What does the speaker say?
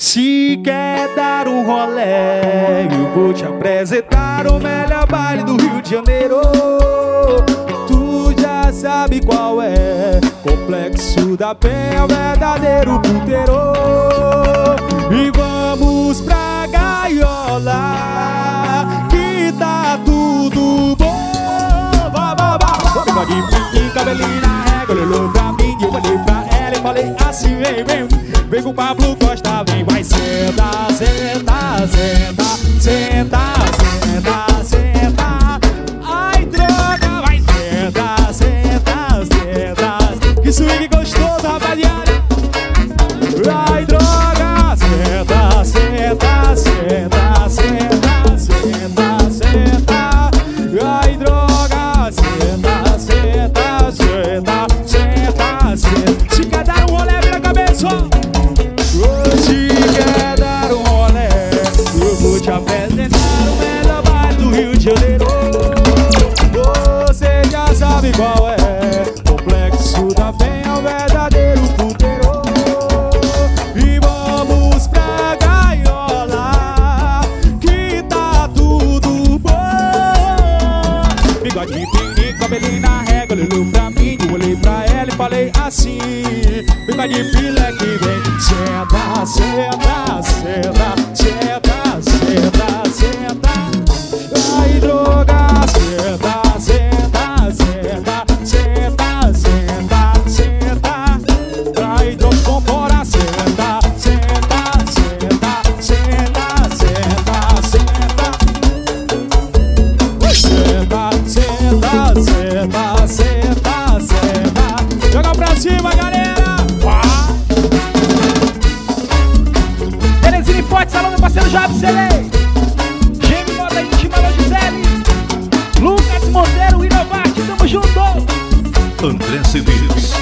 Se quer dar um rolé, eu vou te apresentar o melhor baile do Rio de Janeiro. Tu já sabe qual é, Complexo da Penha, o verdadeiro puteiro. E vamos pra gaiola, que tá tudo bom. Vá, vá, vá, vá. de mim, cabelinho na régua, olhou pra mim, eu olhei pra ela e falei assim, vem, vem. Vem com o Pablo Costa, vem, vai senta, senta, senta, senta, senta, senta. Ai, droga, vai senta, senta, senta. Que swing gostoso, rapaziada. Ai, droga, bom Bigode fininho, cabelinho na régua olhou pra mim, olhei pra ela e falei assim Bigode filé que vem Jobs Celei. Jamie Moda Íntima, Alô Gisele. Lucas Monteiro, Inovarte, tamo junto. André Cedeiros.